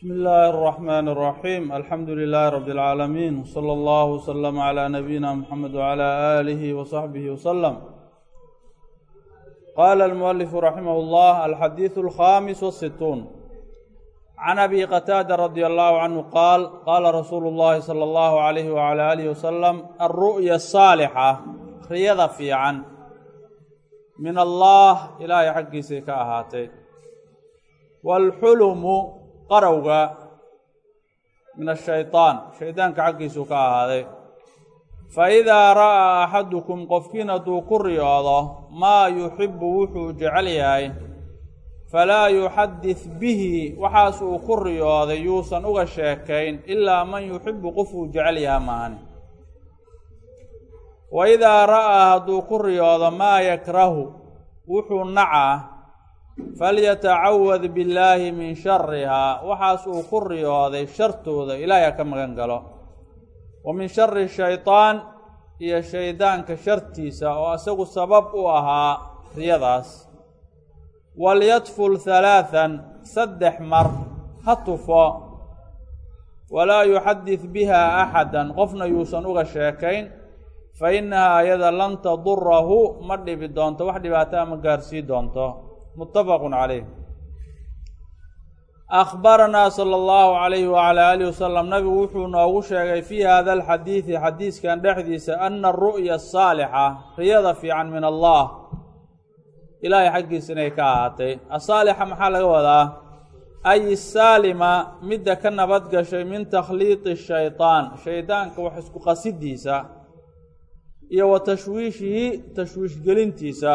بسم الله الرحمن الرحيم الحمد لله رب العالمين وصلى الله وسلم على نبينا محمد وعلى آله وصحبه وسلم قال المؤلف رحمه الله الحديث الخامس والستون عن أبي قتادة رضي الله عنه قال قال رسول الله صلى الله عليه وعلى آله وسلم الرؤيا الصالحة ريضة في عن من الله إلهي حقي سيكا أهاتي والحلم qarowga min ashayطaan shaydaanka xaggiisuu ka ahaaday. Fa idaa ra'aa axadukum qofkiin hadduu ku riyoodo maa yuxibu wuxuu jecel yahay falaa yuxadid bihi waxaas uu ku riyooday yuusan uga sheekayn ilaa man yuxibu qofuu jecel yaha maahane wa idaa ra'aa hadduu ku riyoodo maa yakrahu wuxuu nacaa falyatacawad billaahi min sharihaa waxaas uu ku riyooday shartooda ilaahay ha ka magan galo. Wa min shari shaytaan iyo shaydaanka shartiisa oo isagu sabab u ahaa riyadaas. walyadful halaathan saddex mar ha tufo. walaa yuxadid biha axadan qofna yuusan uga sheekayn. fa innahaa ayada lan tadurahu ma dhibi doonto wax dhibaataa ma gaarsii doonto mutafaqu calayh. Akhbaranaa sala allahu calayhi wacalaa aalihi wasalam nabigu wuxuu noogu sheegay fii hada alxadiidi xadiiskan dhexdiisa ana aru'ya asaalixa riyada fiican min allah. Ilaahay xaggiisa inay ka ahaatay. Asaalixa maxaa laga wadaa? Ay saalima midda ka nabad gashay min takhliiqi shaytaan shaydaanka wax isku qasidiisa iyo wa tashwiishihi tashwiishgelintiisa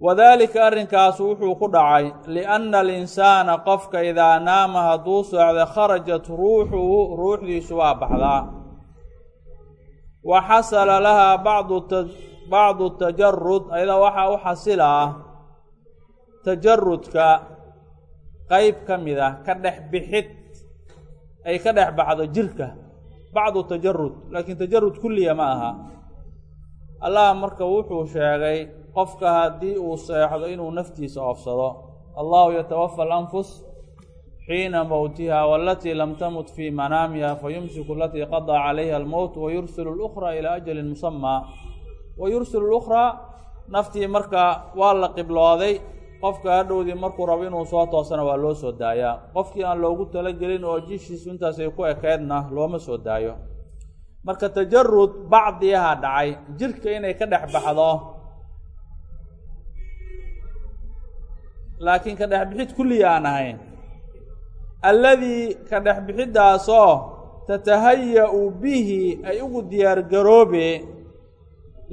wadaalika arrinkaasu wuxuu ku dhacay lianna alinsaana qofka idaa naama hadduu socda kharajat ruuxuhu ruuxdiisu waa baxdaa. Wa xasala lahaa bacdu bacdu tajarud ayada waxaa u xasila ah tajarudka qeyb ka mid ah ka dhex bixid ay ka dhex baxdo jirka bacdu tajarud laakiin tajarud kulliya ma aha. Allah marka wuxuu sheegay qofka haddii uu seexdo inuu naftiisa oofsado allahu yatawafa alanfus xiina mowtiha walatii lam tamut fii manaamiha fayumsiku alatii qadaa calayha almowt wayursilu اlukhraa ilaa ajalin musamaa wayursilu lukhraa naftii marka waa la qiblooday qofka hadhowdii markuu rabo inuu soo toosana waa loo soo daayaa. Qofkii aan loogu talagelin oo jishiisu intaasay ku ekeydna looma soo daayo. Marka tajarud bacdiyaha dhacay jirka inay ka dhex baxdo laakiin ka dhexbixid kulliya aan ahayn. Alladii ka dhexbixiddaasoo tatahaya-u bihi ay ugu diyaargaroobe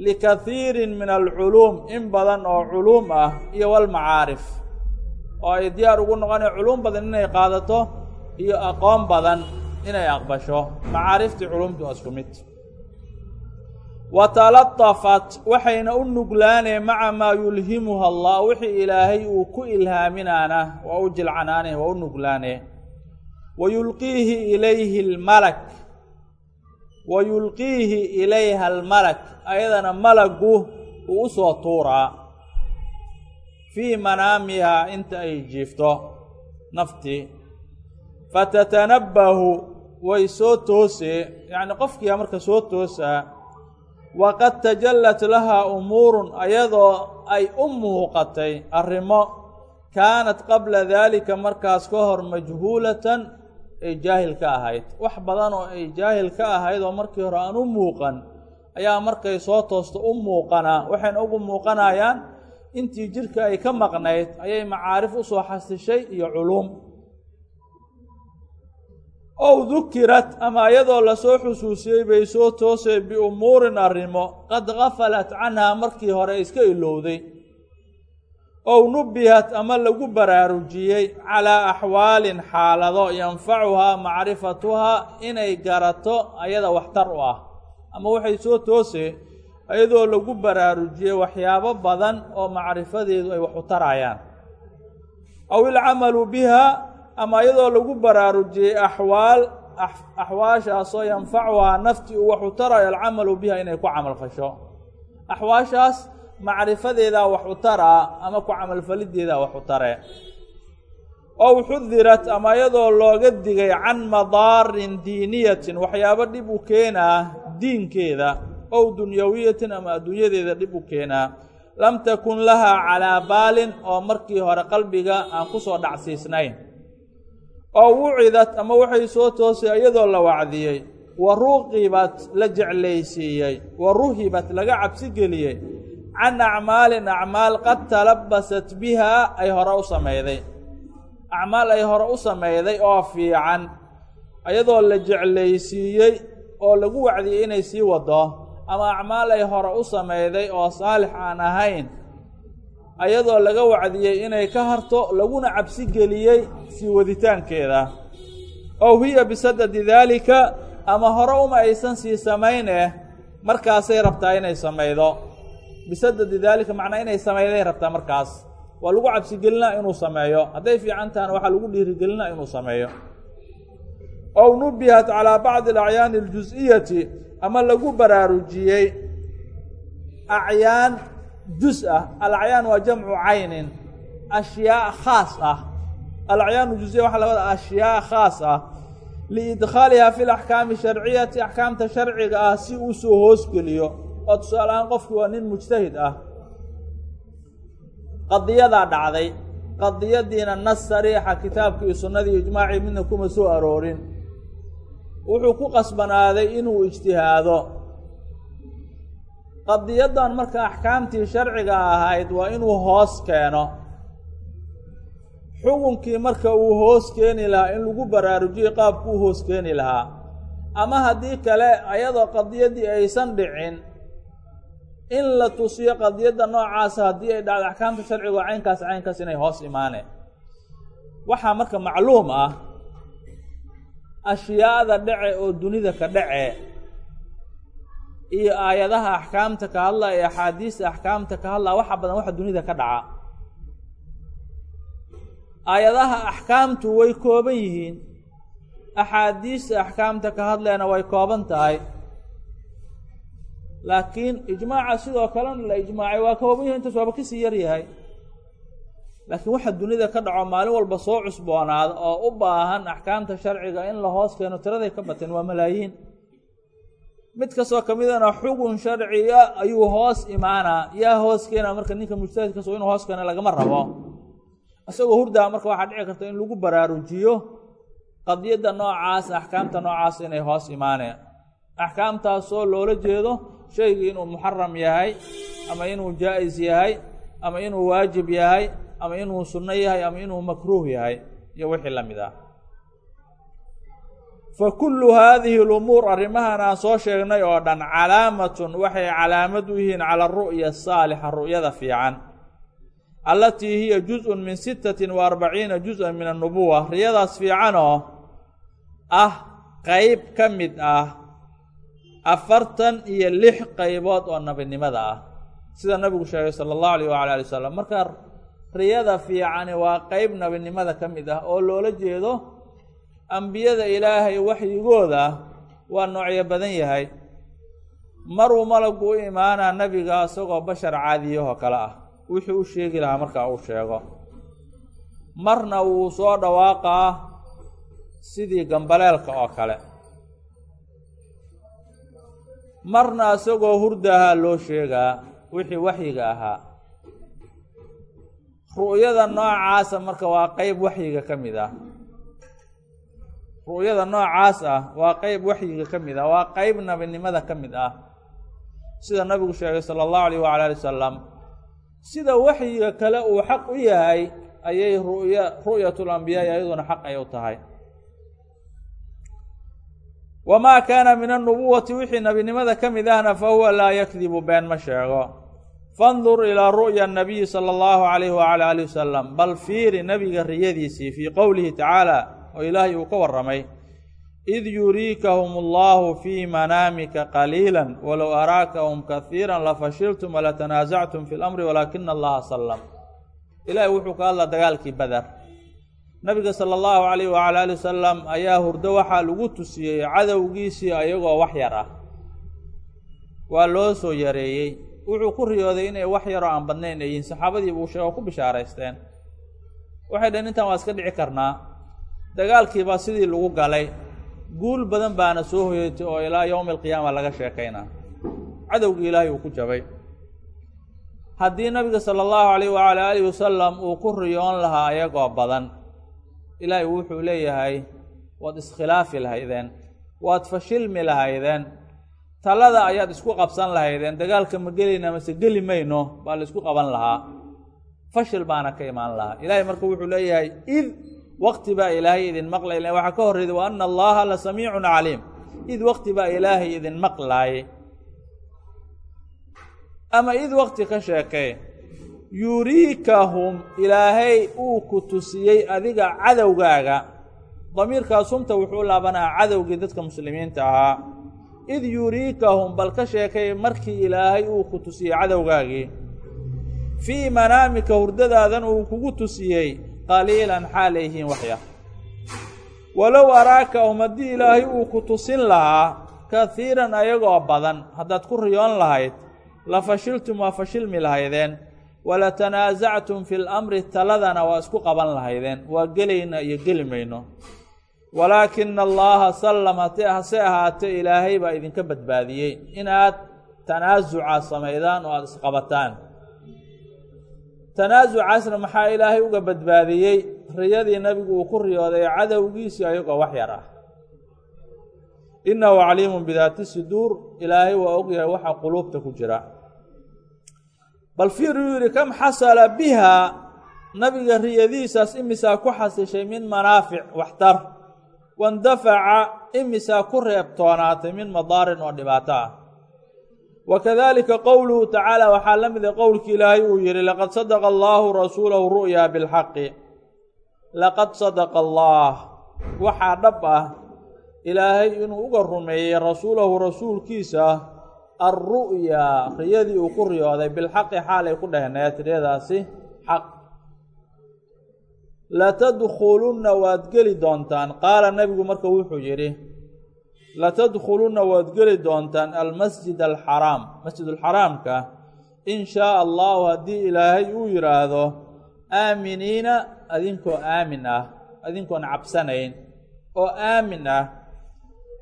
likathiirin min alculuum in badan oo culuum ah iyo walmacaarif oo ay diyaar ugu noqonay culuum badan inay qaadato iyo aqoon badan inay aqbasho. Macaariftii culuumtu waa isku mid wa talatafat waxayna u nuglaaneen maca maa yulhimuha allah wixii ilaahay uu ku ilhaaminaana waa u jilcanaane waa u nuglaane. Wa yulqiihi ilayhi lmalak wa yulqiihi ilayha almalak ayadana malagu uu u soo tuuraa. Fii manaamihaa inta ay jiifto naftii fatatanabbahu way soo toosee yacni qofkiiaa marka soo toosaa waqad tajallat lahaa umuurun ayadoo ay u muuqatay arrimo. Kaanat qabla daalika markaas ka hor majhuulatan ay jaahil ka ahayd. Wax badan oo ay jaahil ka ahayd oo markii hore aan u muuqan ayaa markay soo toosto u muuqanaa waxayna ugu muuqanayaan intii jirka ay ka maqnayd ayay macaarif u soo xasishay iyo culuum ow dukirat ama iyadoo la soo xusuusiyey bay soo toosay biumuurin arrimo. Qad gafalat canhaa markii hore iska ilowday ow nubihat ama lagu baraarujiyey. Calaa axwaalin xaalado yanfacuhaa macrifatuhaa inay garato ayada waxtar u ah. Ama waxay soo toosee iyadoo lagu baraarujiyey waxyaabo badan oo macrifadeedu ay wax u tarayaan. Aw ilcamalu biha ama iyadoo lagu baraarujiyey axwaal axwaashaasoo yanfacuhaa naftii uu waxu tarayo alcamalu biha inay ku camal fasho. Axwaashaas macrifadeedaa wax u taraa ama ku camalfalideedaa wax u tare. Ow xudirat ama iyadoo looga digay can madaarin diiniyatin waxyaabo dhib u keenaa diinkeeda ow dunyawiyatin ama adduunyadeeda dhib u keenaa. Lam takun lahaa calaa baalin oo markii hore qalbiga aan ku soo dhacsiisnayn oo wucidat ama waxay soo toosay iyadoo la wacdiyey. Wa ruqibat la jeclaysiiyey. Wa ruhibat laga cabsi geliyey can acmaalin acmaal qad talabasat bihaa ay hore u samayday. Acmaal ay hore u samayday oo fiican. Iyadoo la jeclaysiiyey oo lagu wacdiyey inay sii wado. Ama acmaal ay hore u samayday oo saalix aan ahayn ayadoo laga wacdiyey inay ka harto laguna cabsi geliyey sii waditaankeeda. Ow hiya bisadadi daalika ama hore uma aysan sii samayneh markaasay rabtaa inay samaydo. Bisadadi daalika macnaa inay samayday rabtaa markaas. Waa lagu cabsigelinaa inuu sameeyo. Hadday fiican tahana waxaa lagu dhiirigelinaa inuu sameeyo. Ow nubihat calaa bacdi alacyaani aljus-iyati ama lagu baraarujiyey acyaan jus ah alacyaan waa jamcu caynin ashyaa khaas ah. Alacyaanu jusiya waxaa laga wada ashyaa khaas ah. Liidkhaalihaa fi laxkaami sharciyati axkaamta sharciga ah si uu soo hoosgeliyo oo tusaale ahaan qofki waa nin mujtahid ah. Qadiyadaa dhacday. Qadiyadiina nas sariixa kitaabkii sunnadii ijmaacii midna kuma soo aroorin. Wuxuu ku qasbanaaday inuu ijtihaado qadiyadan marka axkaamtii sharciga ahayd waa inuu hoos keeno. Xukunkii marka uu hoos keeni lahaa in lagu baraarujiyo qaabku u hoos keeni lahaa. Ama haddii kale ayadoo qadiyaddii aysan dhicin in la tusiyo qadiyadda noocaasa haddii ay dhacdo axkaamta sharciga oo caynkaas caynkaas inay hoos imaaneen. Waxaa marka macluum ah ashyaada dhace oo dunida ka dhace iyo aayadaha axkaamta ka hadla ee axaadiista axkaamta ka hadlaa waxa badan waxa dunida ka dhaca. Aayadaha axkaamtu way kooban yihiin. Axaadiista axkaamta ka hadleena way kooban tahay. Laakiin ijmaaca sidoo kalena la ijmaacay waa kooban yahay intaas waaba ka sii yar yahay. Laakiin waxa dunida ka dhaco maalin walba soo cusboonaada oo u baahan axkaamta sharciga in la hoos keeno tiraday ka bateen waa malaayiin mid kastoo ka midana xugun sharciga ayuu hoos imaanaa. Yaa hoos keena marka ninka mujtahidkaso inuu hoos keena lagama rabo. Isagoo hurdaa marka waxaa dhici karta in lagu baraarujiyo qadiyadda noocaas axkaamta noocaas inay hoos imaaneen axkaamtaasoo loola jeedo shaygii inuu muxaram yahay ama inuu jaa-is yahay ama inuu waajib yahay ama inuu sunno yahay ama inuu makruuh yahay iyo wixii la mid ah fa kullu haadihi lumuur arrimahan aan soo sheegnay oo dhan calaamatun waxay calaamad u yihiin cala aru'ya asaalixa ru'yada fiican. Allatii hiya juz-un min sittatin wa arbaciina juz-an min annubuwa riyadaas fiicanoo ah qeyb ka mid ah afartan iyo lix qaybood oo nabinimada ah. Sida nabigu sheegay sala allahu alayh wala ali wasalam marka riyada fiicani waa qeyb nabinimada ka mid ah oo loola jeedo ambiyada ilaahay waxyigooda waa noocyo badan yahay. Maruu malagu u imaanaa nebiga isagoo bashar caadiyahoo kale ah. Wixii u sheegi lahaa markaa uu sheego. Marna wuu soo dhawaaqaa sidii gambaleelka oo kale. Marna isagoo hurdahaa loo sheegaa wixii waxyiga ahaa. Ru'yada noocaasa marka waa qeyb waxyiga ka mid ah ru'yada noocaas ah waa qeyb waxyiga ka mid ah waa qeyb nabinimada ka mid ah. Sida nabigu sheegay sala allahu alayh wala ali wasalam sida waxyiga kale uu xaq u yahay ayay ru'ya ru'yatul ambiyaai ayaduna xaq ay u tahay. Wamaa kaana min annubuwati wixii nebinimada ka mid ahna fa huwa laa yakdibu been ma sheego. Fandur ilaa ru'ya nabiyi sala allahu calayhi wacala alih wasalam bal fiiri nebiga riyadiisii fii qowlihi tacaala oo ilaahay uu ka warramay id yuriikahum allahu fii manaamika qaliila walow araakahum kahiira lafashiltum walatanaasactum fi lamri walaakina allaha sallam. Ilaahay wuxuu ka hadlaa dagaalkii beder nabiga sala allahu calayh wacala ali wasalam ayaa hurdo waxaa lagu tusiyey cadowgiisii ayagoo wax yar ah. Waa loo soo yareeyey. Wuxuu ku riyooday inay wax yaroo aan badnayn ay yihiin saxaabadii buu sheego ku bishaaraysteen. Waxay dhaheen intaan waa iska dhici karnaa dagaalkiibaa sidii lagu galay. Guul badan baana soo hoyatay oo ilaa yowmi alqiyaama laga sheekaynaa cadowgii ilaahay uu ku jabay. Haddii nabiga sala allahu alayh wacala aalihi wasalam uu ku riyoon lahaa ayagoo badan ilaahay wuxuu leeyahay waad iskhilaafi lahaydeen waad fashilmi lahaydeen talada ayaad isku qabsan lahaydeen dagaalka ma gelayna mase geli mayno baa la isku qaban lahaa. Fashil baana ka imaan lahaa. Ilaahay marka wuxuu leeyahay id waqti baa ilaahay idin maqlay. Waxaa ka horreyda wa ana allaha la samiicun caliim. Id waqti baa ilaahay idin maqlaayay ama id waqti ka sheekee yuriikahum ilaahay uu ku tusiyey adiga cadowgaaga. Damiirkaas humta wuxuu laabanaa cadowgii dadka muslimiinta ahaa. Id yuriikahum bal ka sheekay markii ilaahay uu ku tusiyey cadowgaagii. Fii manaamika hurdadaadan uu kugu tusiyey qaliilan xaalay yihiin waxyar walow araakahum haddii ilaahay uu ku tusin lahaa kahiiran ayagoo badan haddaad ku riyoon lahayd la fashiltum waa fashilmi lahaydeen walatanaasactum fi lamri taladana waa isku qaban lahaydeen waa gelayna iyo geli mayno. Walaakina allaha sallam hase ahaatee ilaahay baa idinka badbaadiyey. Inaad tanaasuca samaydaan oo aada isqabataan tanaasucaasna maxaa ilaahay uga badbaadiyey? Riyadii nabigu uu ku riyooday cadowgiisii ayagoo wax yar ah innahu caliimun bidaati siduur ilaahay waa ogyahay waxa quluubta ku jira. Bal fiiruu yidhi kam xasala biha? Nabiga riyadiisaas imisaa ku xasishay min manaafic? Waxtar wandafaca imisaa ku reebtoonaatay min madaarin oo dhibaato ah wa kadalika qowluhu tacaala waxaa la mida qowlkii ilaahay uu yidhi laqad sadaqa allaahu rasuulahu ru'yaa bilxaqi laqad sadaqa allaah waxaa dhab ah ilaahay inuu uga rumeeyey rasuulahu rasuulkiisa alru'yaa riyadii uu ku riyooday bilxaqi xaalay ku dhehneed riyadaasi xaq latadkhulunna waad geli doontaan qaala nebigu marka wuxuu yidhi latadkhulunna waad geli doontaan almasjid alxaraam. Masjidulxaraamka in shaaa allahu haddii ilaahay uu yidhaahdo aaminiina adinkoo aamin ah adinkoon cabsanayn oo aamin ah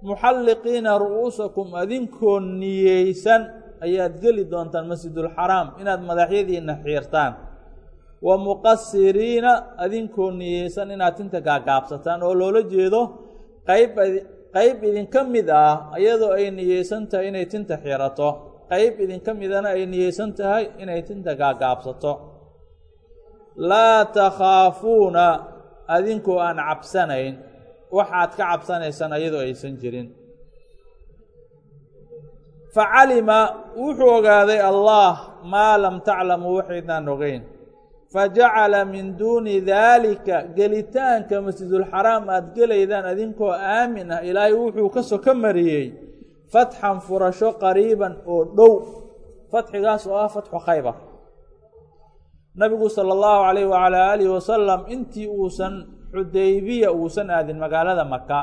muxalliqiina ru'uusakum adinkoo niyeysan ayaad geli doontaan masjidulxaraam inaad madaxyadiinna xiirtaan. Wa muqasiriina adinkoo niyeysan inaad tinta gaagaabsataan oo loola jeedo qayb qayb idinka mid ah iyadoo ay niyeysan tahay inay tinta xirato. Qayb idinka midana ay niyeysan tahay inay tinta gaagaabsato. Laa takhaafuuna adinkoo aan cabsanayn. Waxaad ka cabsanaysaan iyadoo aysan jirin. Facalima wuxuu ogaaday allah maa lam taclamuu waxaydnaan ogeyn fajacala min duuni daalika gelitaanka masjidulxaraam aada gelaydaan adinkoo aamin ah ilaahay wuxuu ka so ka mariyey fatxan furasho qariiban oo dhow fatxigaas oo ah fatxu khaybar nabigu sala allahu calayh wacalaa aalihi wasalam intii uusan xudaybiya uusan aadin magaalada maka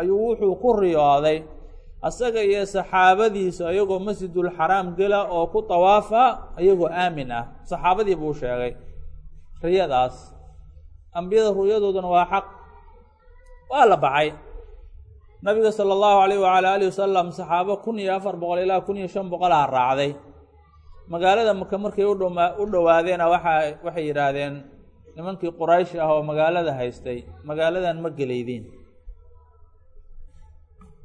ayuu wuxuu ku riyooday asaga iyo saxaabadiisa iyagoo masjidulxaraam gela oo ku tawaafa iyagoo aamin ah saxaabadii buu sheegay riyadaas ambiyada ru'yadooduna waa xaq waa la baxay nabiga sala allahu calayh wacala aalihi wasalam saxaabo kun iyo afar boqol ilaa kun iyo shan boqolaa raacday. Magaalada maka markay udhama u dhowaadeena waxa waxay yidhaahdeen nimankii quraysh ah oo magaalada haystay magaaladan ma gelaydiin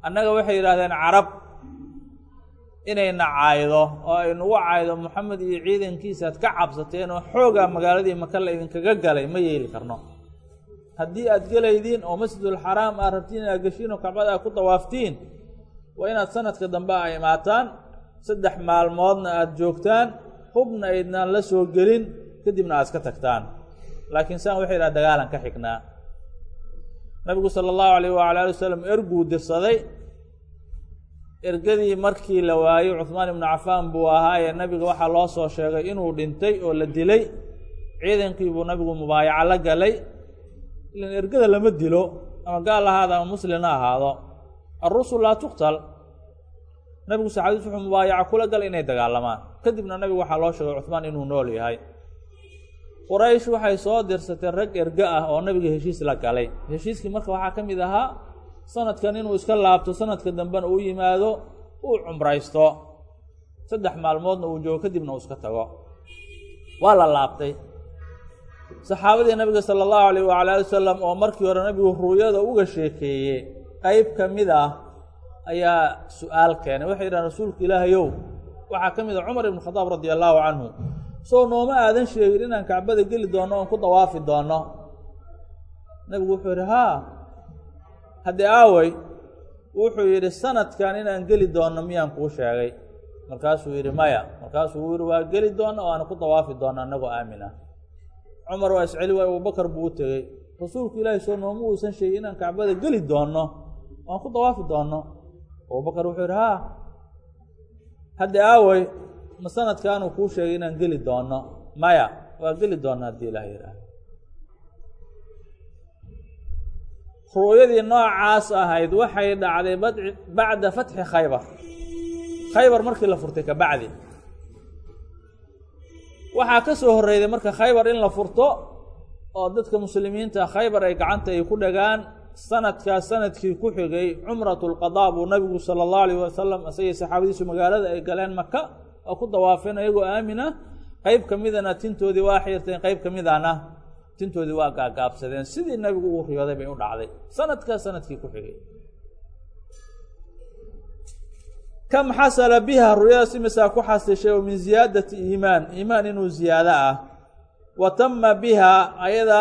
annaga waxay yidhaahdeen carab inayna caaydo oo ay nagu caaydo moxamed iyo ciidankiisaaad ka cabsateen oo xoogaa magaaladii maka la idinkaga galay ma yeeli karno. Haddii aad gelaydiin oo masjidulxaraam aad rabtiin inaad geshiin oo kacbada aad ku dawaaftiin waa inaad sanadka dambe a imaataan saddex maalmoodna aada joogtaan hubna aydnaan la soo gelin kadibna aad iska tagtaan. Laakiin saan waxay yidhaha dagaalan ka xignaa nabigu sala allahu alayh wala ali wasalam erguu dirsaday ergadii markii la waayey cuhmaan ibnu cafaan buu ahaayee nabiga waxaa loo soo sheegay inuu dhintay oo la dilay. Ciidankii buu nabigu mubaayaco la galay. Ilan ergada lama dilo ama gaal ahaado ama muslim ha ahaado. Alrusul laa tuqtal. Nabigu saxaabadiis wuxuu mubaayaco kula galay inay dagaalamaan. Kadibna nabigu waxaa loo sheegay cuhmaan inuu nool yahay. Quraysh waxay soo dirsatay rag erga ah oo nabiga heshiis la galay. Heshiiskii marka waxaa ka mid ahaa sanadkan inuu iska laabto sanadka dambena uu yimaado uu cumraysto. Saddex maalmoodna uu joogo kadibna uu iska tago. Waa la laabtay. Saxaabadii nabiga sala allahu alayh wala ali wasalam oo markii hore nabigu ruuyada uga sheekeeyey qeyb ka mid ah ayaa su'aal keenay. Waxay yidhahan rasuulka ilaahayow waxaa ka mid ah cumar ibn khadaab radia allaahu canhu. Soo nooma aadan sheegin inaan kacbada geli doonno oon ku dawaafi doonno nabigu wuxuu yidhi haa haddii aawey wuxuu yidhi sanadkan inaan geli doonno miyaan kuu sheegay? Markaasuu yidhi maya. Markaasuu uu yidhi waa geli doonna oo aan ku dawaafi doonno annagoo aamin ah cumar waa isceli waay abubakar buu u tegey. Rasuulku ilaahay soo nooma uusan sheegin inaan kacbada geli doonno oo aan ku dawaafi doonno. Abubakar wuxuu yidhi haa. Haddii aawey ma sanadkaanuu kuu sheegay inaan geli doonno. Maya waa geli doonna haddii ilaah yidhaah ru'yadii noocaas ahayd waxay dhacday bacda fatxi khaybar. Khaybar markii la furtay ka bacdi. Waxaa ka soo horreyday marka khaybar in la furto oo dadka muslimiinta khaybar ay gacanta ay ku dhagaan sanadkaas sannadkii ku xigay cumrat lqadaa buu nabigu sala allahu alayh wasalam isagii saxaabadiisu magaalada ay galeen maka oo ku dawaafeen ayagoo aamin ah qeyb ka midana tintoodii waa xiirteen qeyb ka midana tintoodii waa gaagaabsadeen sidii nabigu uu riyooday bay u dhacday. Sanadkaas sannadkii ku xigay. Kam xasala biha ru'yadaas imisaa ku xasishay oo min ziyaadati iimaan. Iimaan inuu ziyaado ah. Wa tama biha ayada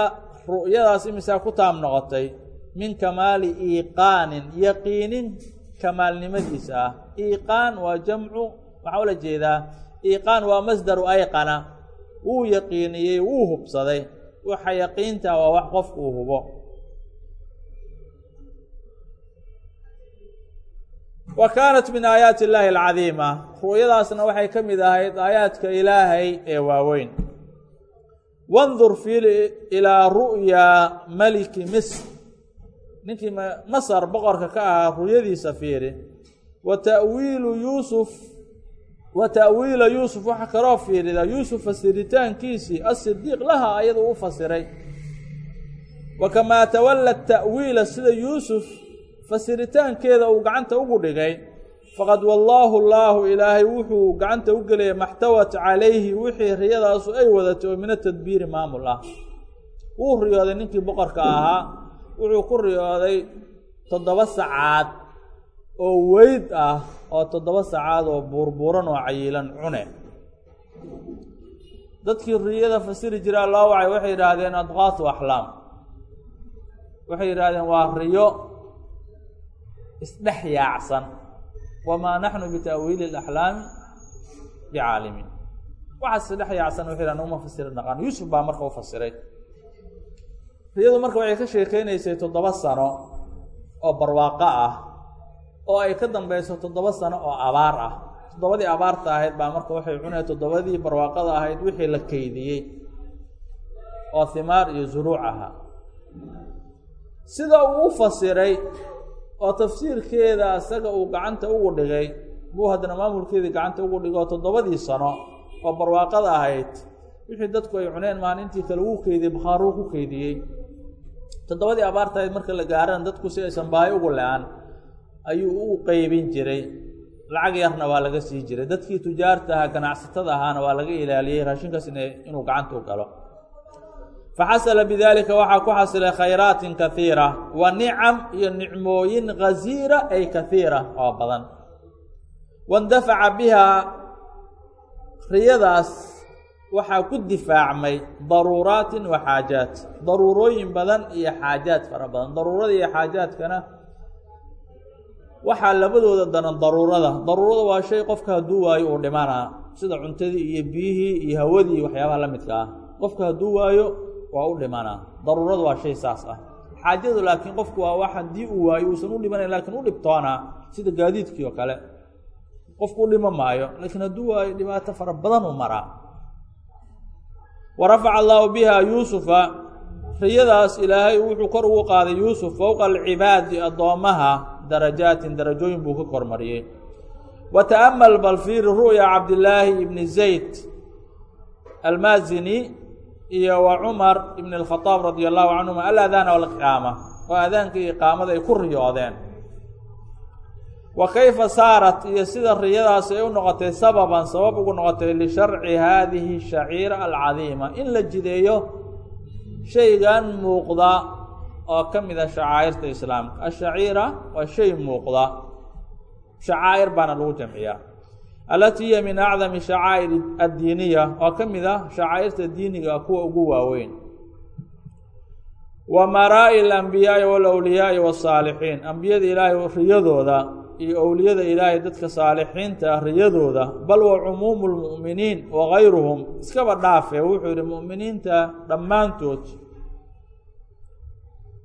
ru'yadaas imisaa ku taam noqotay. Min kamaali iiqaanin yaqiinin kamaalnimadiisa ah. Iiqaan waa jamcu waxaa ula jeedaa. Iiqaan waa masdaru ayqana. Wuu yaqiiniyey wuu hubsaday waxa yaqiinta waa wax qofku uu hubo. Wa kaanat min aayaati illaahi alcadiima. Ru'yadaasna waxay ka mid ahayd aayaadka ilaahay ee waaweyn. Wandur fiil ilaa ru'yaa maliki misr. Ninkii masar boqorka ka ahaa ru'yadiisa fiiri. Wa ta'wiilu yuusuf wa ta'wiila yuusuf waxaa kaloo fiirida yuusuf fasiritaankiisii asidiiq laha ayadu u fasiray. Wa kamaa tawalla ta'wiila sida yuusuf fasiritaankeeda uu gacanta ugu dhigay faqad wallaahu llaahu ilaahay wuxuu gacanta u gelaya maxtawat calayhi wixii riyadaasu ay wadatay oo min atadbiiri maamul ah wuu riyooday ninkii boqorka ahaa wuxuu ku riyooday toddoba sacaad oo weyd ah oo toddoba sacaad oo buurbuuran oo cayiilan cune. Dadkii riyada fasiri jira allaa wacay waxay yidhaahdeen adqaatu axlaam. Waxay yidhaahdeen waa riyo isdhex yaacsan. Wamaa naxnu bita'wiili اlaxlaami bicaalimiin waxaas isdhex yaacsan waxay yidhahdeen uma fasiri naqaan yuusuf baa marka u fasiray. Riyadu marka waxay ka sheekeynaysay toddoba sano oo barwaaqo ah oo ay ka dambeyso toddoba sano oo abaar ah. Toddobadii abaarta ahayd baa marka waxay cunaya toddobadii barwaaqada ahayd wixii la keydiyey oo himaar iyo zuruuc ahaa sida uu u fasiray oo tafsiirkeeda isaga uu gacanta ugu dhigay buu haddana maamulkeedii gacanta ugu dhigay oo toddobadii sano oo barwaaqada ahayd wixii dadku ay cuneen maalintii kale wuu keydiyey bakhaaruu ku keydiyey toddobadii abaarta ahayd marka la gaarana dadku si aysan baahi ugu le-an ayuu u qeybin jiray. Lacag yarna waa laga sii jiray. Dadkii tujaarta ahaa ganacsatada ahaana waa laga ilaaliyey. Raashinkaas inuu gacanta u galo. Faxasala bidaalika waxaa ku xasilay khayraatin kaiira wa nicam iyo nicmooyin ghaziira ay kaiira oo badan. Waindafaca bihaa riyadaas waxaa ku difaacmay daruuraatin wa xaajaat. Daruurooyin badan iyo xaajaad fara badan. Daruurada iyo xaajaadkana waxaa labadooda daran daruurada. Daruurada waa shay qofka hadduu waayo uu dhimanaa sida cuntadii iyo biyihii iyo hawadii iyo waxyaabaha la midka ah. Qofka hadduu waayo waa u dhimanaa daruuradu waa shay saas ah. Xaajadu laakiin qofku waa wax haddii uu waayo uusan u dhimanayn laakiin u dhibtoonaa sida gaadiidkii oo kale. Qofku u dhima maayo laakiin hadduu waayo dhibaato fara badan uu maraa wa rafaca allaahu biha yuusufa riyadaas ilaahay wuxuu kor ugu qaaday yuusuf fowqa alcibaadi addoommaha darajaatin darajooyin buu ka kormariyey wa ta'amal bal fiiri ru'ya cabdillaahi ibni zayd almaazini iyo wa cumar ibn اlkhadaab radi allahu canhuma alaadaana walqiyaama oo aadaanka iyo iqaamada ay ku riyoodeen. Wa kayfa saarat iyo sida riyadaas ay u noqotay sababan sabab ugu noqotay lisharci haadihi shaciira alcadiima in la jideeyo shaygan muuqda oo ka mid a shacaa'irta islaamka. Ashaciira waa shay muuqda. Shacaa'ir baana lagu jamciyaa. Alatii hiya min acdami shacaa'ir addiiniya oo ka mid ah shacaa'irta diiniga kuwa ugu waaweyn. Wa maraa'i alambiyaai walawliyaai wasaalixiin ambiyada ilaahay riyadooda iyo owliyada ilaahay dadka saalixiinta ah riyadooda bal wa cumuumu lmu'miniin wa gayruhum iskaba dhaafe wuxuu yihi mu'miniinta dhammaantood.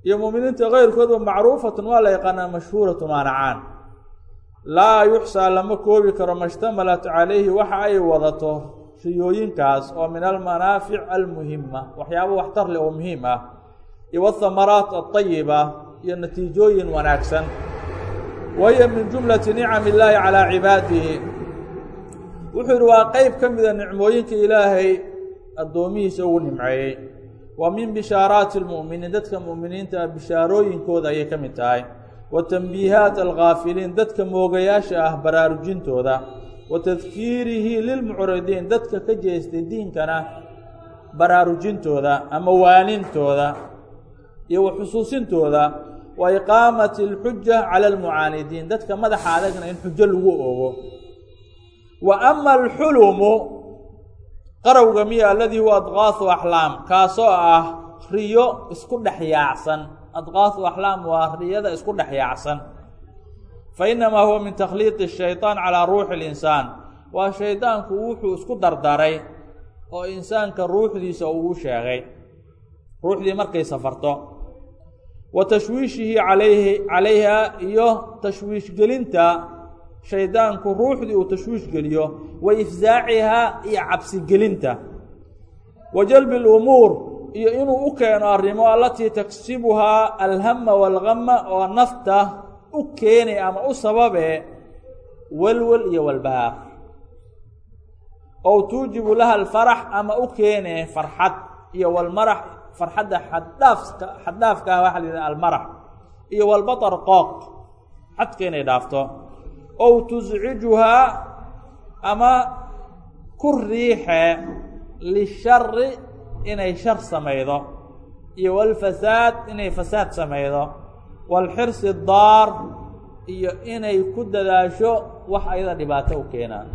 Iyo mu'miniinta keyrkoodba macruufatun waa la yaqaanaa mashhuuratun waanacaan laa yuxsaa lama koobi karo mashtamalat calayhi waxa ay wadato riyooyinkaas oo min almanaafic almuhima waxyaaba waxtar leh oo muhiim ah iyo wathamaraat alطayiba iyo natiijooyin wanaagsan wahiya min jumlati nicam illaahi calaa cibaadihi wuxuu yihi waa qeyb ka mida nicmooyinka ilaahay addoomihiisa ugu nimceeyey wa min bishaaraati lmu'miniin dadka mu'miniinta ah bishaarooyinkooda ayay ka mid tahay wa tanbiihaat alghaafiliin dadka moogayaasha ah baraarujintooda wa tadkiirihi lilmucridiin dadka ka jeestay diinkana baraarujintooda ama waanintooda iyo wa xusuusintooda wa iqaamati alxuja cala almucaanidiin. Dadka madaxa adagna in xujo lagu ogo wa ama alxulumu qarowga miya aladii huwa adqaasu axlaam kaasoo ah riyo isku dhex yaacsan. Adqaasu axlaam waa riyada isku dhex yaacsan. Fa inamaa huwa min takhliiqi shayطaan calaa ruuxi اlinsaan waa shaydaanku wuxuu isku dardaray oo insaanka ruuxdiisa ugu sheegay. Ruuxdii markay safarto wa tashwiishihi calayhi calayha iyo tashwiish gelinta shaydaanku ruuxdii uu tashwiish geliyo wa ifsaacihaa iyo cabsigelinta wa jalbi اlumuur iyo inuu u keeno arrimo alatii taksibuhaa alhama waalgama oo nafta u keeni ama u sababe welwel iyo walbahaar ow tuujibu laha alfarax ama u keene farxad iyo walmarax farxadda xaddhaafka xaddhaafka ah waxa la yidhaha almarax iyo walbatar qooq xadka inay dhaafto. Ow tuscijuhaa ama ku riixe lishari inay shar samaydo iyo walfasaad inay fasaad samaydo walxirsi daar iyo inay ku dadaasho wax ayada dhibaato u keenaan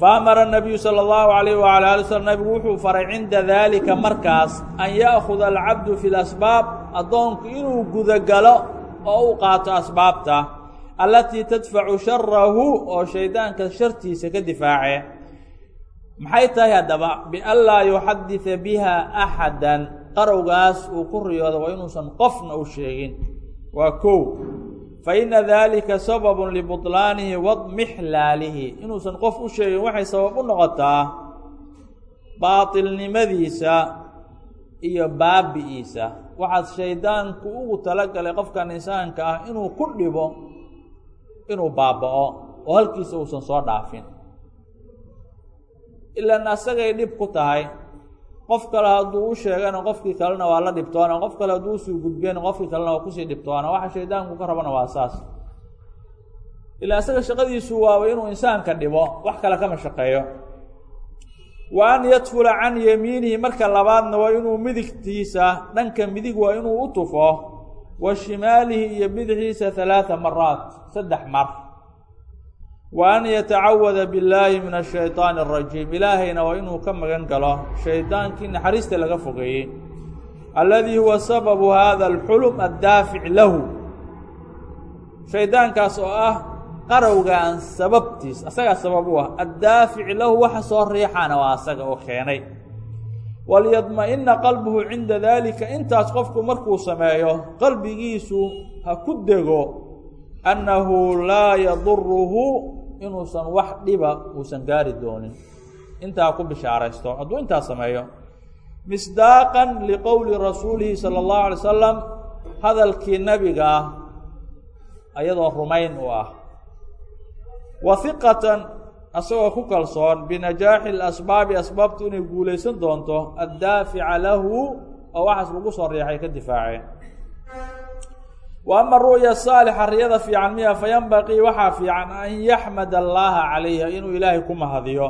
faamara nabiyu sala allahu alayh wala ali slm nabigu wuxuu faray cinda daalika markaas an ya'khuda alcabdu fi lasbaab addoonku inuu gudagalo oo u qaato asbaabta allatii tadfacu sharahu oo shaydaanka shartiisa ka difaace maxay tahay haddaba bianlaa yuxadida biha axadan qarowgaas uu ku riyooda waa inuusan qofna u sheegin waa kow fa ina dalika sababun libutlaanihi wadmixlaalihi inuusan qof u sheegin waxay sabab u noqotaa baatilnimadiisa iyo baabi'iisa waxaad shaydaanku ugu talagalay qofkan insaanka ah inuu ku dhibo inuu baaba'o oo halkiisa uusan soo dhaafin ilaan asagay dhib ku tahay qof kale hadduu u sheegana qofkii kalena waa la dhibtoona qof kale hadduu u sii gudbiyana qofkii kalena waa ku sii dhibtoona waxa shaydaanku ka rabana waa saas. Ilaa isaga shaqadiisu waaba inuu insaanka dhibo wax kale kama shaqeeyo. Wa an yadfula can yamiinihi marka labaadna waa inuu midigtiisa dhanka midig waa inuu u tufo. Wa shimaalihi iyo bidixiisa halaaa maraat saddex mar wa an yatacawada billaahi min ashayطaani arajiim ilaahayna waa inuu ka magan galo shaydaankii naxariista laga fogeeyey alladii huwa sababu hada alxulum addaafic lahu shaydaankaas oo ah qarowgan sababtiis asagaa sabab u ah addaafic lahu waxa soo riixana waa asaga oo keenay walyadma-ina qalbuhu cinda daalika intaas qofku markuu sameeyo qalbigiisu ha ku dego annahu laa yaduruhu inuusan wax dhiba uusan gaari doonin. Intaa ku bishaaraysto hadduu intaas sameeyo. Misdaaqan liqowli rasuulihi sala allahu alay salam hadalkii nabiga ah ayadoo rumayn u ah. Wa hiqatan asagoo ku kalsoon binajaaxi اlasbaabi asbaabtu inay guulaysan doonto addaafica lahu oo waxaas lagu soo riixay ka difaaceen wa ama ru'ya saalixa riyada fiican miya fayanbaqii waxaa fiican an yaxmad allaha calayha inuu ilaahay ku mahadiyo.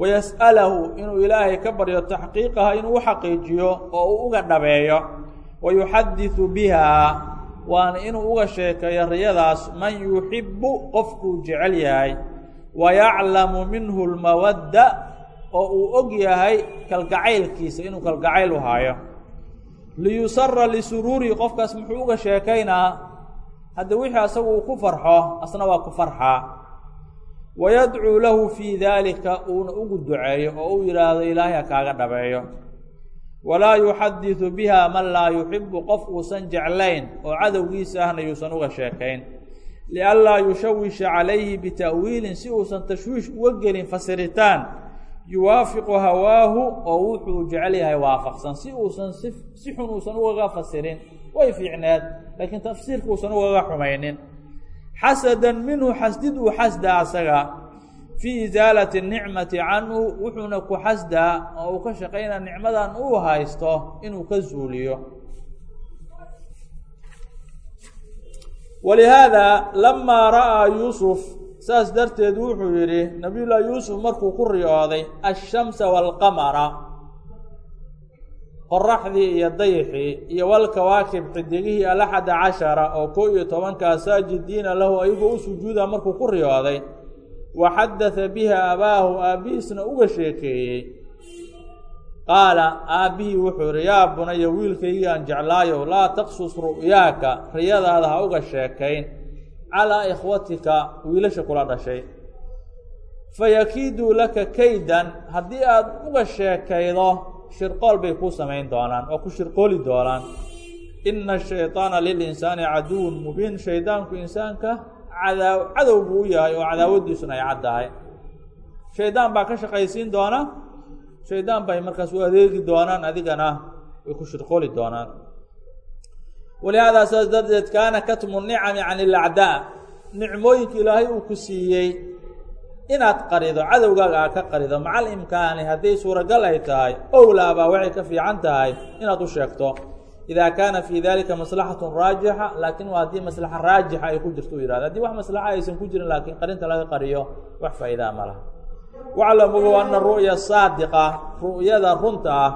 Wayas'alahu inuu ilaahay ka baryo taxqiiqaha inuu u xaqiijiyo oo uu uga dhabeeyo. Wayuxadiثu biha waana inuu uga sheekeeyo riyadaas man yuxibu qofkuu jecel yahay. Wayaclamu minhu lmawadda oo uu og yahay kalgacaylkiisa inuu kalgacayl u haayo liyusara lisuruurihi qofkaas muxuu uga sheekaynaa hadda wixii asagu uu ku farxo asna waa ku farxaa. Wayadcuu lahu fii daalika uuna ugu duceeyo oo uu yidhaahdo ilaahay ha kaaga dhabeeyo. Walaa yuxadiثu biha man laa yuxibu qof uusan jeclayn oo cadowgiisa ahna yuusan uga sheekayn. Lianlaa yushawisha calayhi bita'wiilin si uusan tashwiish uga gelin fasiritaan yuwaafiqu hawaahu oo wuxuu jecel yahay waafaqsan. Si uusan si xun uusan ugaga fasirin way fiicneed laakiin tafsiirka uusan ugaga xumaynin. Xasadan minhu xasdid uu xasdaa asaga. Fii isaalati nicmati canhu wuxuuna ku xasdaa oo uu ka shaqaynaa nicmadan uu haysto inuu ka zuuliyo. Walihaada lamaa ra'aa yuusuf saas darteed wuxuu yidhi nabiyullaahi yuusuf markuu ku riyooday ashamsa waalqamara qoraxdii iyo dayixii iyo walkawaakib xidigihii alaxada cashara oo koo iyo tobankaa saajidiina lahu ayagoo u sujuuda markuu ku riyooday wa xadatha biha abaahu aabbihiisna uga sheekeeyey. Qaala aabbihii wuxuu yihi yaa bunaya wiilkaygiiaan jeclaayow laa taqsus ru'yaaka riyadaada ha uga sheekayn calaa ikhwatika wiilasha kula dhashay. Fayakiiduu laka kaydan haddii aad uga sheekaydo shirqool bay kuu samayn doonaan oo ku shirqooli doonaan. Ina ashayطaana lilinsaani caduwun mubiin shaydaanku insaanka cadaa cadow buu u yahay oo cadaawadiisuna ay caddahay shaydaan baa ka shaqaysiin doona shaydaan bay markaas u adeegi doonaan adigana way ku shirqooli doonaan walihaadaa saas darteed kaana katmu nicami can ilacdaa nicmooyinka ilaahay uu ku siiyey inaad qarido cadowgaaga aad ka qarido macal imkaani hadday suuragal ay tahay owlaabaa waxay ka fiican tahay inaad u sheegto. Idaa kaana fii dalika maslaxatun raajixa laakiin waa haddii maslaxa raajixa ay ku jirto u yihahdo haddii wax maslaxa aysan ku jirin laakiin qarinta laga qariyo wax faa'iidaa ma laha. Waclam ogow ana ru'ya saadiqa ru'yada runta ah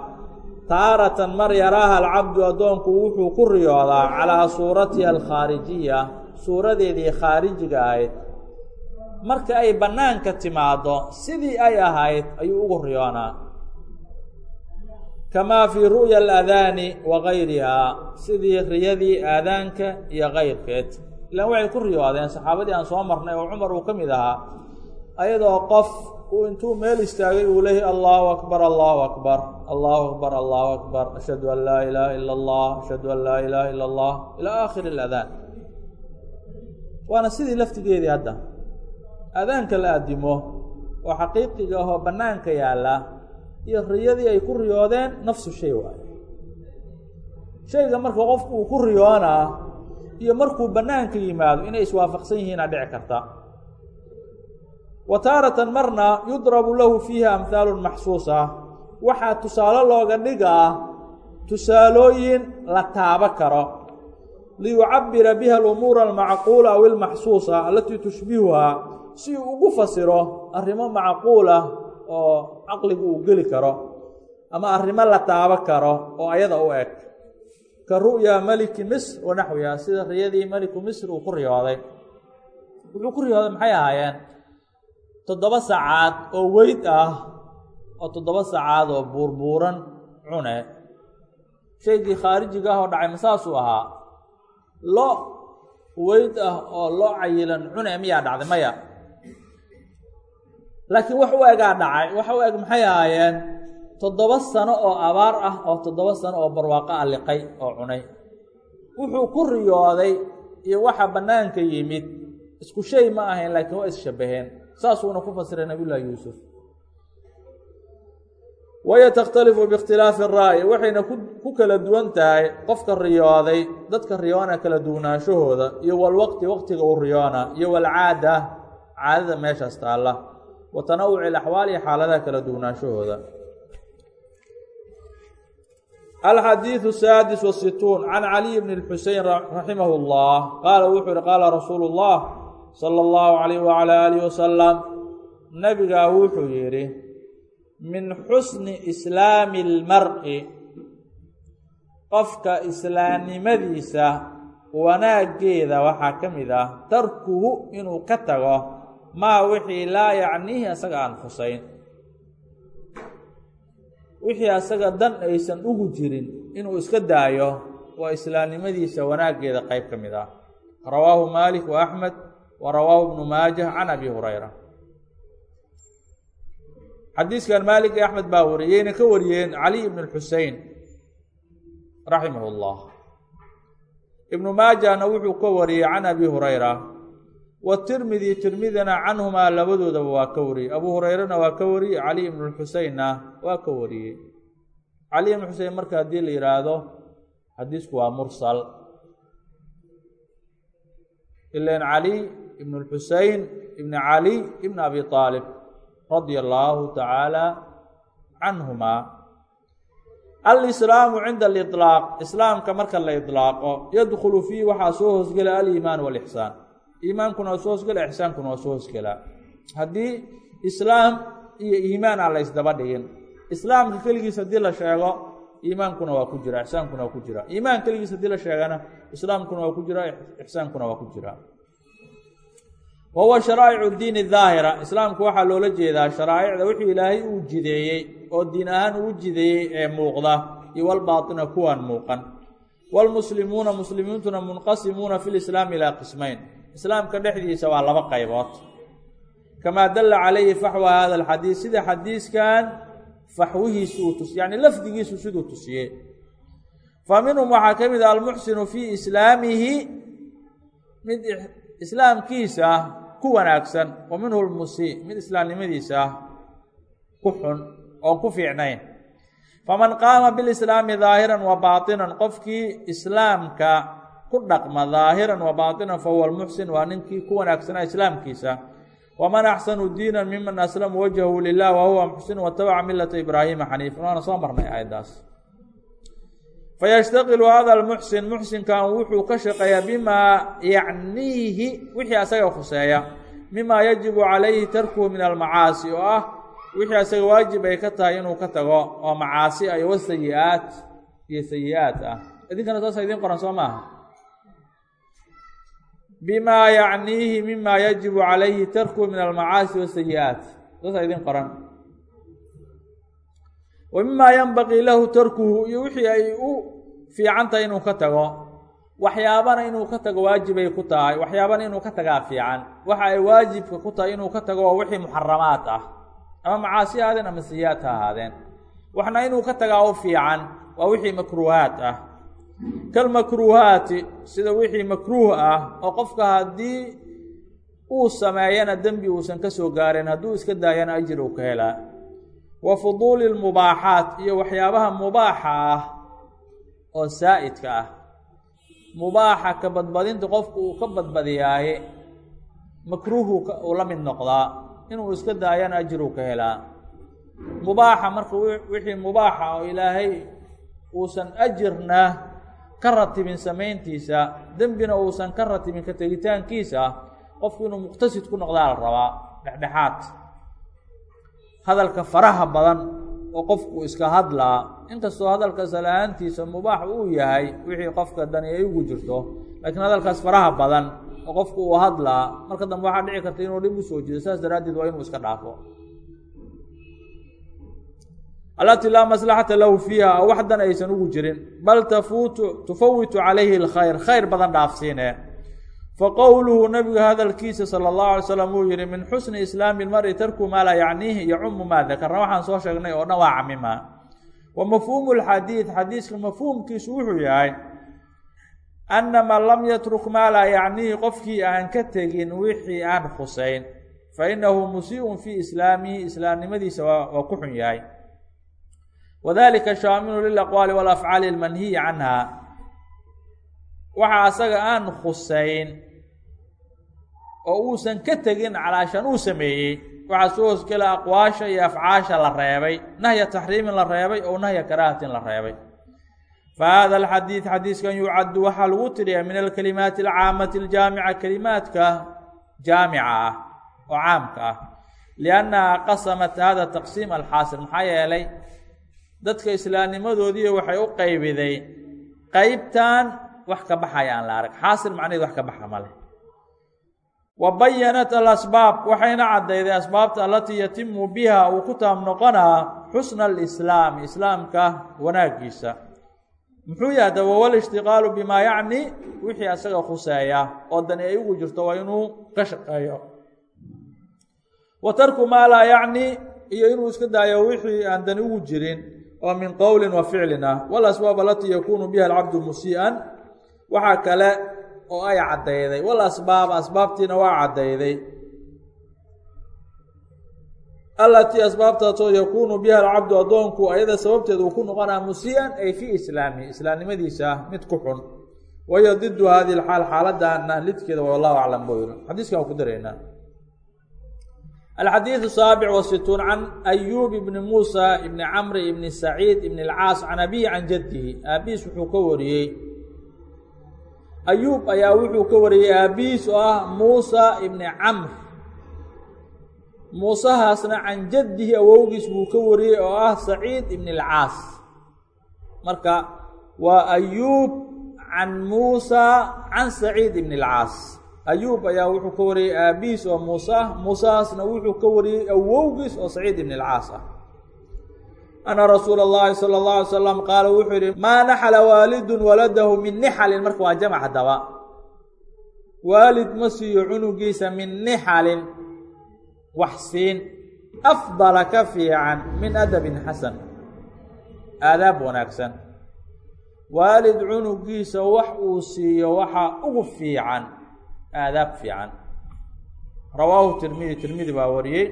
taaratan mar yaraaha alcabdu addoonku wuxuu ku riyoodaa calaa suuratiha alkhaarijiya suuradeedii khaarijiga ahayd. Marka ay bannaanka timaaddo sidii ay ahayd ayuu ugu riyoonaa. Kamaa fii ru'ya aladaani wa gayrihaa sidii riyadii aadaanka iyo kayrkeed ilaan waxay ku riyoodeen saxaabadii aan soo marnay oo cumar uu ka mid ahaa ayadoo qof uu intuu meel istaagay uu leeyahy allahu akbar allahu akbar allahu akbar allahu akbar ashhadu an laa ilaaha ila allah ashhadu an laa ilaaha ila allah ilaa aakhiri aladaan waana sidii laftigeedii hadda. Aadaanka la addimo oo xaqiiqiga ahoo bannaanka yaalla iyo riyadii ay ku riyoodeen nafsu shay waayo shayga marka qofku uu ku riyoonaa iyo markuu bannaanka yimaado inay iswaafaqsan yihiinaa dhici karta wa taaratan marna yudrabu lahu fiiha amhaalun maxsuusa. Waxaa tusaale looga dhigaa tusaalooyin la taabo karo. Liyucabira biha alumuura almacquula aw ilmaxsuusa alatii tushbihuhaa si uu ugu fasiro arrimo macquulah oo caqligu uu geli karo ama arrimo la taabo karo oo ayada u eg. Ka ru'ya meliki misr wa naxwiha sida riyadii meliku misr uu ku riyooday. Wuxuu ku riyooday maxay ahaayeen toddoba sacaad oo weyd ah oo toddoba sacaad oo buurbuuran cune. Shaygii khaarijiga ah oo dhacay masaasuu ahaa lo weyd ah oo lo cayilan cune miyaa dhacday maya? Laakiin wax u egaa dhacay wax u eg maxay ahaayeen? Toddoba sano oo abaar ah oo toddoba sano oo barwaaqo ah liqay oo cunay. Wuxuu ku riyooday iyo waxa bannaanka yimid. Isku shay ma ahayn laakiin waa isshabaheen saasuuna ku fasiray nabiy llahi yuusuf. Waya takhtalifu biikhtilaafi ra'yi waxayna ku kala duwan tahay qofka riyooday dadka riyoona kala duwanaanshahooda iyo walwaqti waqtiga uu riyoona iyo walcaada caadada meeshaas taalla. Wa tanawuci alaxwaal iyo xaaladaha kala duwanaanshahooda. Alxadiidu saadis wasituun can caliy bni lxusein raximah اllah qaala wuxuu yihi qaala rasuulu اllah sala اllahu alayh wacala aalihi wasalam nabigaa wuxuu yidhi min xusni islaami اlmar-i qofka islaamnimadiisa wanaaggeeda waxaa ka mid ah tarkuhu inuu ka tago maa wixii laa yacniihi asaga aan khusayn wixii asaga dan aysan ugu jirin inuu iska daayo waa islaamnimadiisa wanaaggeeda qeyb ka mid ah. Rawaahu maalik wa axmed wa rawaahu ibnu maajah can abi hurayra xadiiskan maalik iyo axmed baa wariyeyna ka wariyeen caliy ibn xusein raximah اllah ibnu maajahna wuxuu ka wariyey can abi hurayra watirmidi tirmidina canhumaa labadoodaba waa ka wariyey abu hurayrana waa ka wariyey cali ibnu xuseinna waa ka wariyey cali ibnu xusein marka haddii la yidhaahdo xadiisku waa mursal cali ibnu lxusein ibni cali ibn abi aalib radia allaahu tacaala canhumaa alislaamu cinda aliطlaaq islaamka marka la iطlaaqo yadkhulu fiihi waxaa soo hoosgela aliimaan walixsaan iimaankuna waa soo hoosgela ixsaankuna waa soo hoosgelaa haddii islaam iyo iimaan aan la ysdaba dhigin islaamka keligiis haddii la sheego iimaankuna waa ku jira ixsaankuna waa ku jira. Iimaan keligiis haddii la sheegana islaamkuna waa ku jira ixsaankuna waa ku jira wa huwa sharaa'icu diini daahira islaamku waxaa loola jeedaa sharaa'icda wixii ilaahay uu jideeyey oo diin ahaan uu jideeyey ee muuqda iyo walbaatina kuwaan muuqan waalmuslimuuna muslimiintuna munqasimuuna fi lislaami ilaa qismayn islaamka dhexdiisa waa laba qaybood kamaa dalla calayhi faxwa hada alxadiis sida xadiiskan faxwihiisu uu tus yacni lafdigiisu siduu tusiyey fa minhum waxaa ka mid ah almuxsinu fii islaamihi mid islaamkiisa ku wanaagsan wa minhu lmusii mid islaamnimadiisa ku xun oon ku fiicnayn. Faman qaama bilislaami daahiran wa baatinan qofkii islaamka ku dhaqma daahiran wa baatinan fahuwa almuxsin waa ninkii ku wanaagsanaa islaamkiisa. Waman axsanu diinan miman aslama wajhahu lilah wa huwa muxsin watabaca milata ibraahiima xaniifan waana soo marnay aayaddaas fayashtaqilu hada almuxsin muxsinkan wuxuu ka shaqeeyaa bimaa yacniihi wixii asaga khuseeya mimaa yajibu calayhi tarkuhu min almacaasi oo ah wixii asaga waajib ay ka tahay inuu ka tago oo macaasi iyo wasayi-aat iyo sayi-aat ah. Idinkana saasa idiin qoran soo maaha. bimaa yacniihi mimaa yajibu calayhi tarkuhu min almacaasi wasayi-aat saasa idiin qoran. wa mimaa yanbaqii lahu tarkuhu iyo wixii ay u fiican tahay inuu ka tago waxyaabana inuu ka tago waajibay ku tahay waxyaabana inuu ka tagaa fiican. Waxa ay waajibka ku tahay inuu ka tago waa wixii muxaramaad ah. Ama macaasi ahaadeen ama sayi-aad ha ahaadeen. Waxna inuu ka tagaa u fiican waa wixii makruuhaat ah. Kalmakruuhaati sida wixii makruuh ah oo qofka haddii uu sameeyana dembi uusan ka soo gaarin hadduu iska daayana ajir uu ka helaa. Wa fuduuli lmubaaxaat iyo waxyaabaha mubaaxa ah oo saa'idka ah. Mubaaxa ka badbadinta qofku uu ka badbadiyaaye makruuhu uu la mid noqdaa inuu iska daayana ajiruu ka helaa. Mubaaxa marka wixii mubaaxa oo ilaahay uusan ajirna ka ratibin samayntiisa dembina uusan ka ratibin ka tegitaankiisa qofku inuu muqtasid ku noqdaa la rabaa dhexdhexaad. Hadalka faraha badan oo qofku iska hadlaa inkastoo hadalkaas la'aantiisa mubaax uu yahay wixii qofka dani ay ugu jirto laakiin hadalkaas faraha badan oo qofku uu hadlaa marka dambe waxaa dhici karta inuu dhib u soo jido saas daraaddeed waa inuu iska dhaafo. Alatii laa maslaxata lahu fiiha oo wax dan aysan ugu jirin. Bal tafuutu tufawitu calayhi alkhayr khayr badan dhaafsiine. Faqowluhu nabigu hadalkiisa sala allahu alay slam uu yihi min xusni islaami lmari tarku maa laa yacniihi yacumu maa dakarna. Waxaan soo sheegnay oo dhan waa camima wa mafhuumu lxadiid xadiiska mafhuumkiisu wuxuu yahay anna man lam yatruk maa laa yacniihi qofkii aan ka tegin wixii aan khusayn fa inahu musii'un fii islaamihi islaamnimadiisa waa ku xun yahay. Wadalika shaamilu lilaqwaali walafcaali almanhiyi canha. Waxa asaga aan khusayn oo uusan ka tegin calaashan uu sameeyey waxaa soo hoosgela aqwaasha iyo afcaasha la reebay nahya taxriimin la reebay oo nahya karaahatin la reebay. Fa hada alxadiid xadiiskan yucaddu waxaa lagu tiriyaa min alkalimaati alcaamati aljaamica kelimaadka jaamica ah oo caamka ah. Liannaha qasamat hada taqsiim alxaasil maxaa yeelay dadka islaamnimadoodiiyo waxay u qaybiday qeybtan wax ka baxaya aan la arag. Xaasil macnaheed wax ka baxa male wa bayanat alasbaab waxayna caddayday asbaabta alatii yatimu biha uu ku taab noqonaa xusna alislaami islaamka wanaaggiisa. Muxuu yahay dawawal ishtiqaalu bimaa yacni wixii asaga khuseeya oo dani ay ugu jirto waa inuu ka shaqeeyo. Wa tarku maa laa yacni iyo inuu iska daayo wixii aan dani ugu jirin oo min qowlin wa ficlin ah. Walasbaab alatii yakuunu biha alcabdu musii'an waxaa kale oo ay caddayday. Wal asbaab asbaabtiina waa caddayday. Alatii asbaabtaasoo yakuunu biha alcabdu addoonku ayada sababteed uu ku noqonaa musii'an ay fii islaamihi islaamnimadiisa mid ku xun. Wahiyo didu hadihi alxaal xaaladana lidkeeda wallahu aclam buu yiri xadiiskan waa ku daraynaa alxadiidu saabic wasituun can ayuub ibni muusa ibni camri ibni saciid ibni alcaas can abihi can jaddihi. Aabihiis wuxuu ka wariyey ayuub ayaa wuxuu ka wariyey aabihiis oo ah muusa ibni camr. Muusahaasna can jaddihi awowgiis buu ka wariyey oo ah saciid ibni alcaas. Marka waa ayuub can muusa can saciid ibni alcaas. Ayuub ayaa wuxuu ka wariyey aabihiis oo muuse ah muusahaasna wuxuu ka wariyey awowgiis oo saciid ibni alcaas ah ana rasuula اllahi salى اllahu alay slam qaala wuxuu yihi maa naxala waalidun waladahu min nixalin marka waa jamc haddaba waalid ma siiyo cunugiisa min nixalin wax siin afdala ka fiican min adabin xasan aadaab wanaagsan waalid cunugiisa wax uu siiyo waxaa ugu fiican aadaab fiican rawaahu tirmidi tirmidi baa wariyey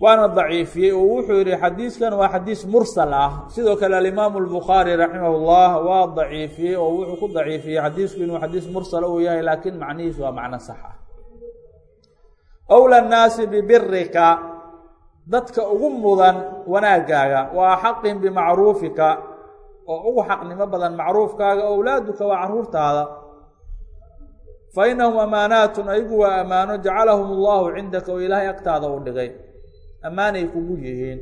waana daciifiyey oo wuxuu yihi xadiiskan waa xadiis mursal ah. Sidoo kale alimaamu albukhaari raximah llah waa daciifiyey oo wuxuu ku daciifiyey xadiisku inuu xadiis mursal uu yahay laakiin macnihiisu waa macno sax ah. Nnaasi bibirika dadka ugu mudan wanaagaaga wa axaqin bimacruufika oo ugu xaqnimo badan macruufkaaga owlaaduka waa caruurtaada. Fa inahum amaanaatun ayagu waa ammaano jacalahum allahu cindaka oo ilaahay agtaada u dhigay ammaanay kugu yihiin.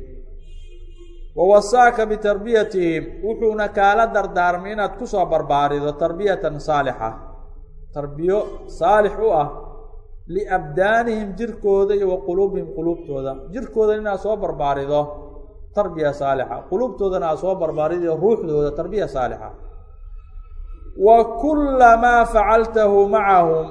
Wa wasaaka bitarbiyatihim wuxuuna kaala dardaarmay inaad ku soo barbaarido tarbiyatan saalixa. Tarbiyo saalix u ah liabdaanihim jirkooda iyo wa quluubihim quluubtooda. Jirkooda inaad soo barbaarido tarbiya saalixa. Quluubtoodana aad soo barbaarido ruuxdooda tarbiya saalixa. Wa kula maa facaltahu macahum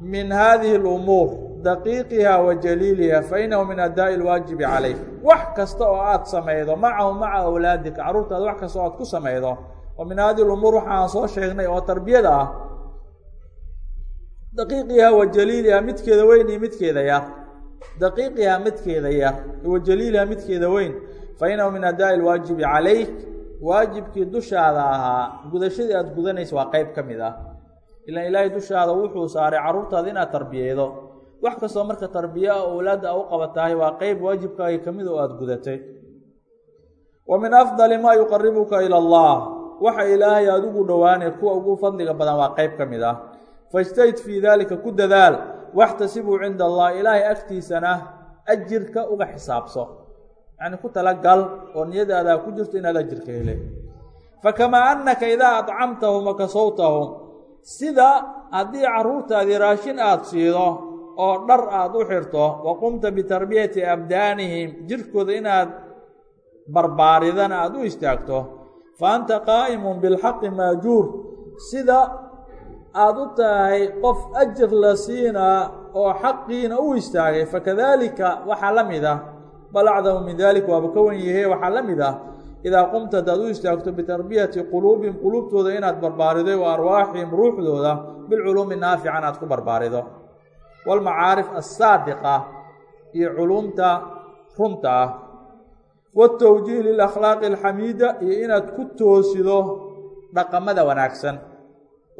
min hadihi اlumuur daqiiqiha wa jaliiliha fainahu min adaa'i lwaajibi calayk wax kasta oo aad samaydo macahu maca awlaadika carruurtaada wax kasta oo aad ku samaydo oo min hadihi lumuur waxa soo sheegnay oo tarbiyada ah daqiiqiha wa jaliiliha midkeeda weyn iyo midkeeda yar. Daqiiqiha midkeeda yar wa jaliiliha midkeeda weyn fainahu min adaa'i lwaajibi calayk waajibkii dushaada ahaa gudashadii aada gudanaysa waa qeyb ka mid ah. Ilaan ilaahay dushaada wuxuu saaray carruurtaada inaad tarbiyeydo wax kastoo marka tarbiya owlaadda a u qabatahay waa qeyb waajibkaaga ka mid oo aada gudatay. Wa min afdali maa yuqaribuka ila allah. Waxa ilaahay aada ugu dhowaanay kuwa ugu fadliga badan waa qeyb ka mid ah. Faijtahid fii daalika ku dadaal. Waxtasibuu cinda allah. Ilaahay agtiisana ajirka uga xisaabso. Yacni ku talagal oo niyadaadaa ku jirto inaad ajirka hele. Fakamaa annaka idaa adcamtahum wa kasowtahum sida haddii carruurtaadii raashin aada siido oo dhar aada u xirto wa qumta bitarbiyati abdaanihim jirkooda inaad barbaaridana aada u istaagto. Fa anta qaa'imun bilxaqi maajuur sida aada u tahay qof ajir la siinaa oo xaqiina u istaagay fakadaalika waxaa la mid ah bal acdamu min dalik waaba ka wan yahe waxaa la mid ah idaa qumta hadaad u istaagto bitarbiyati quluubihim quluubtooda inaad barbaarido wa arwaaxihim ruuxdooda bilculuumi naafica inaad ku barbaarido waalmacaarif assaadiqa iyo culumta runta ah watowjiih lilakhlaaqi alxamiida iyo inaad ku toosido dhaqamada wanaagsan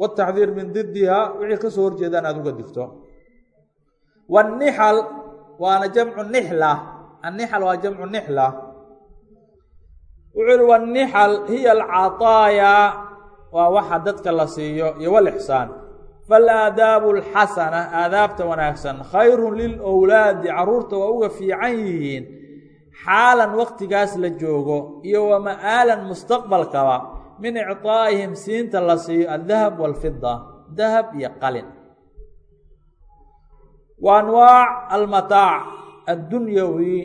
wataxdiir min didiha wixii ka soo horjeeda inaad uga digto waannixal waana jamcu nixla annixal waa jamcu nixla wuxuu yihi wanixal hiya alcataaya waa waxa dadka la siiyo iyo walixsaan faalaadaabu alxasana aadaabta wanaagsan khayrun lilowlaadi carruurta waa uga fiican yihiin xaalan waqtigaas la joogo iyo wa ma'aalan mustaqbalkaba min icطaa'ihim siinta la siiyo aldahab waalfida dahab iyo qalin. Wa anwaac almataac addunyawi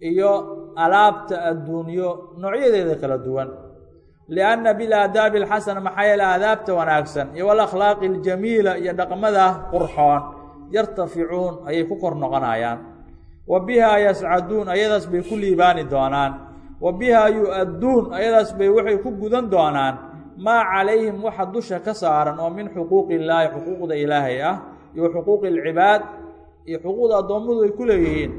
iyo alaabta adduunyo noocyadeeda kala duwan lianna bilaadaabi alxasana maxaa yeele aadaabta wanaagsan iyo walakhlaaqi aljamiila iyo dhaqmada qurxoon yartaficuun ayay ku kor noqonayaan wa bihaa yascaduun ayadaas bay ku liibaani doonaan wa bihaa yu-adduun ayadaas bay waxay ku gudan doonaan maa calayhim waxa dusha ka saaran oo min xuquuqi illaahi xuquuqda ilaahay ah iyo xuquuqi alcibaad iyo xuquuqda addoommadu ay ku leeyihiin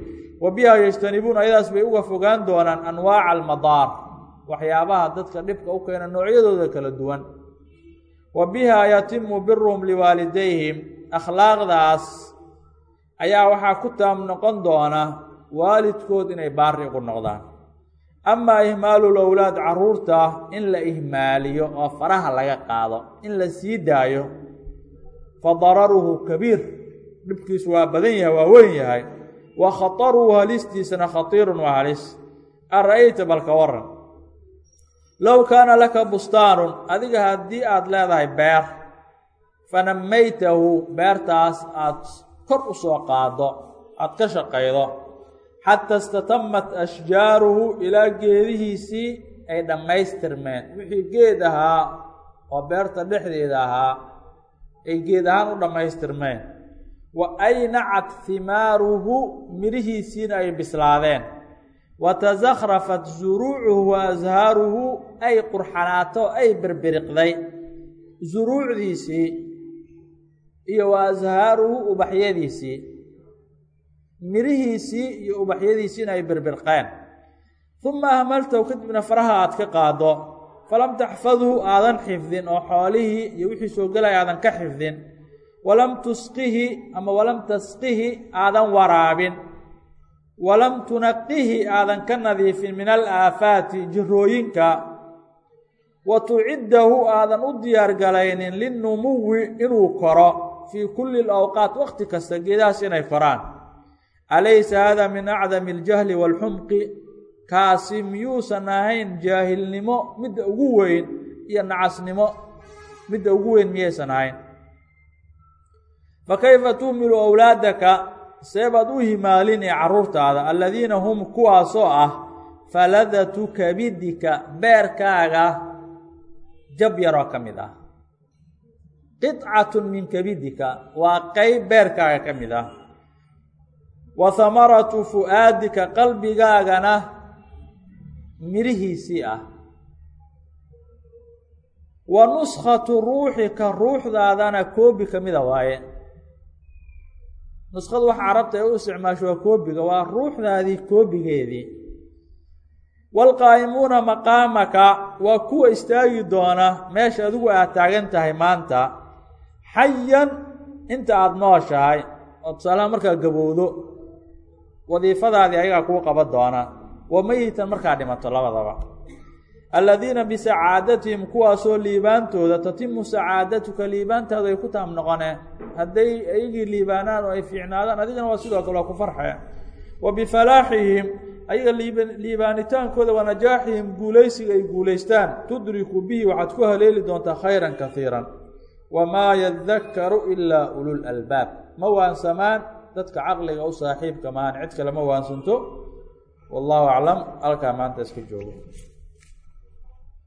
wa bihaa yajtanibuun ayadaas bay uga fogaan doonaan anwaaca almadaar waxyaabaha dadka dhibka u keena noocyadooda kala duwan. Wa bihaa yatimu biruhum liwaalidayhim. Akhlaaqdaas ayaa waxaa ku taam noqon doona waalidkood inay baari ugu noqdaan. Amaa ihmaalu lowlaad carruurta in la ihmaaliyo oo faraha laga qaado in la sii daayo fa dararuhu kabiir. Dhibkiisu waa badan yahay waa weyn yahay. Wa khataruhu halistiisana khatiirun waa halis. Ara-ayta balka waran low kaana laka bustaanun adiga haddii aada leedahay beer fanamaytahu beertaas aad kor u soo qaado aada ka shaqaydo. Xataa istatamat ashjaaruhu ilaa geedihiisii ay dhammaystirmeen. Wixii geed ahaa oo beerta dhexdeeda ahaa ay geed ahaan u dhammaystirmeen. Wa aynacat himaaruhu midhihiisiina ay bislaadeen wa tasakhrafat suruucuhu wa ashaaruhu ay qurxanaato ay berberiqday suruucdiisii iyo wa ashaaruhu ubaxyadiisii midhihiisii iyo ubaxyadiisiina ay berbirqeen uma ahmaltahu kadibna faraha aad ka qaado falam taxfadhu aadan xifdin oo xoolihii iyo wixii soo gelaya aadan ka xifdin walam tusqihi ama walam tasqihi aadan waraabin walam tunaqihi aadan ka nadiifin min alaafaati jirooyinka wa tuciddahu aadan u diyaargalaynin linnumuwi inuu koro fii kulli alawqaat wakhti kasta geedahaas inay koraan. Alaysa hada min acdami aljahli waalxumqi kaasi miyuusan ahayn jaahilnimo midda ugu weyn iyo nacasnimo midda ugu weyn miyaysan ahayn. Fa kayfa tuhmilu awlaadaka seebaad u himaalini carruurtaada aladiina hum kuwaasoo ah faladatu kabidika beerkaaga jab yaroo ka mid ah. Qicatun min kabidika waa qeyb beerkaaga ka mid ah. Wa hamaratu fu'aadika qalbigaagana midhihiisii ah. Wa nuskhatu ruuxika ruuxdaadana koobi ka mida waaye nuskhadu waxa carabta ay u isticmaasho waa koobiga waa ruuxdaadii koobigeedii. Waalqaa'imuuna maqaamaka waa kuwa istaagi doona meesha adigu aad taagan tahay maanta. Xayan inta aada nooshahay oo tusaalaha markaa gabowdo. Wadiifadaadii ayagaa kuu qaban doona. Wa meyitan markaa dhimato labadaba aladiina bisacaadatihim kuwaasoo liibaantooda tatimu sacaadatuka liibaantaadu ay ku taam noqoneen hadday ayagii liibaanaan oo ay fiicnaadaan adigana waa sidoo kale ku farxee wa bifalaaxihim ayaga liibaanitaankooda wa najaaxihim guulaysiga ay guulaystaan tudriku bihi waxaad ku haleeli doontaa khayran kaiiran wamaa yadakaru ilaa ulul albaab ma waansamaan dadka caqliga u saaxiibka maan cid kale ma waansanto wallahu aclam halkaa maanta iska joogo